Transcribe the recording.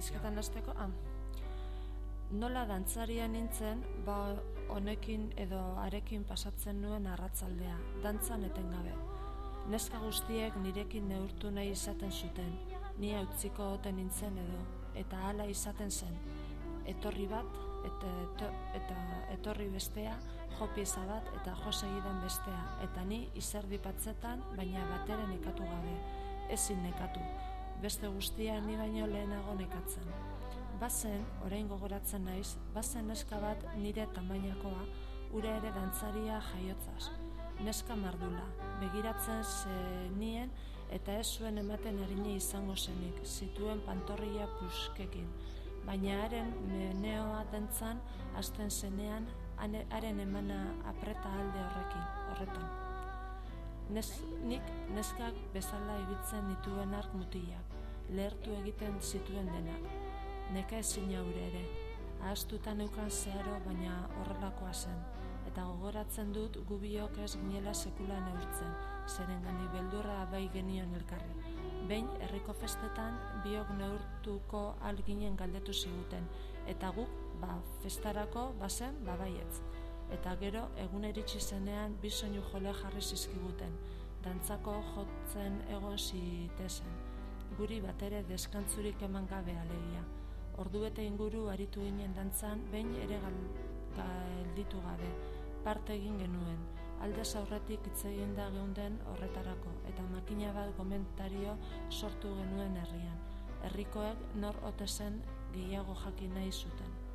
izketan hasteko, ah. Nola dantzaria nintzen, ba honekin edo arekin pasatzen nuen arratzaldea, dantzan etengabe. Neska guztiek nirekin neurtu nahi izaten zuten, ni utziko oten nintzen edo, eta hala izaten zen. Etorri bat, eta, eta etorri bestea, jopieza bat eta jo segidan bestea, eta ni izerdi patzetan, baina bateren nekatu gabe, ezin nekatu, beste guztia ni baino lehenago nekatzen. Bazen, orain gogoratzen naiz, bazen neska bat nire tamainakoa, ure ere dantzaria jaiotzaz. Neska mardula, begiratzen zenien eta ez zuen ematen harine izango zenik, zituen pantorria puskekin, baina haren meneoa dentzan hasten zenean haren emana apreta alde horrekin, horretan. Nes, nik neskak bezala ibitzen dituen ark mutilak, lehertu egiten zituen denak. Neka ezin aurre ere, ahaztuta neukan zeharo baina horrelakoa zen, eta gogoratzen dut gubiok ez ginela sekula neurtzen, zeren gani beldurra bai genion elkarri. Behin herriko festetan biok neurtuko alginen galdetu ziguten, eta guk, ba, festarako, bazen, babaietz. Eta gero, egun eritsi zenean, bisoinu jole jarri zizkiguten, dantzako jotzen egon zitezen. Guri bat ere deskantzurik eman gabe alegia. Ordu eta inguru aritu ginen dantzan, behin ere galditu gabe, parte egin genuen, alde aurretik hitz egin da geunden horretarako eta makina bat komentario sortu genuen herrian. Herrikoek nor ote zen gehiago jakin nahi zuten.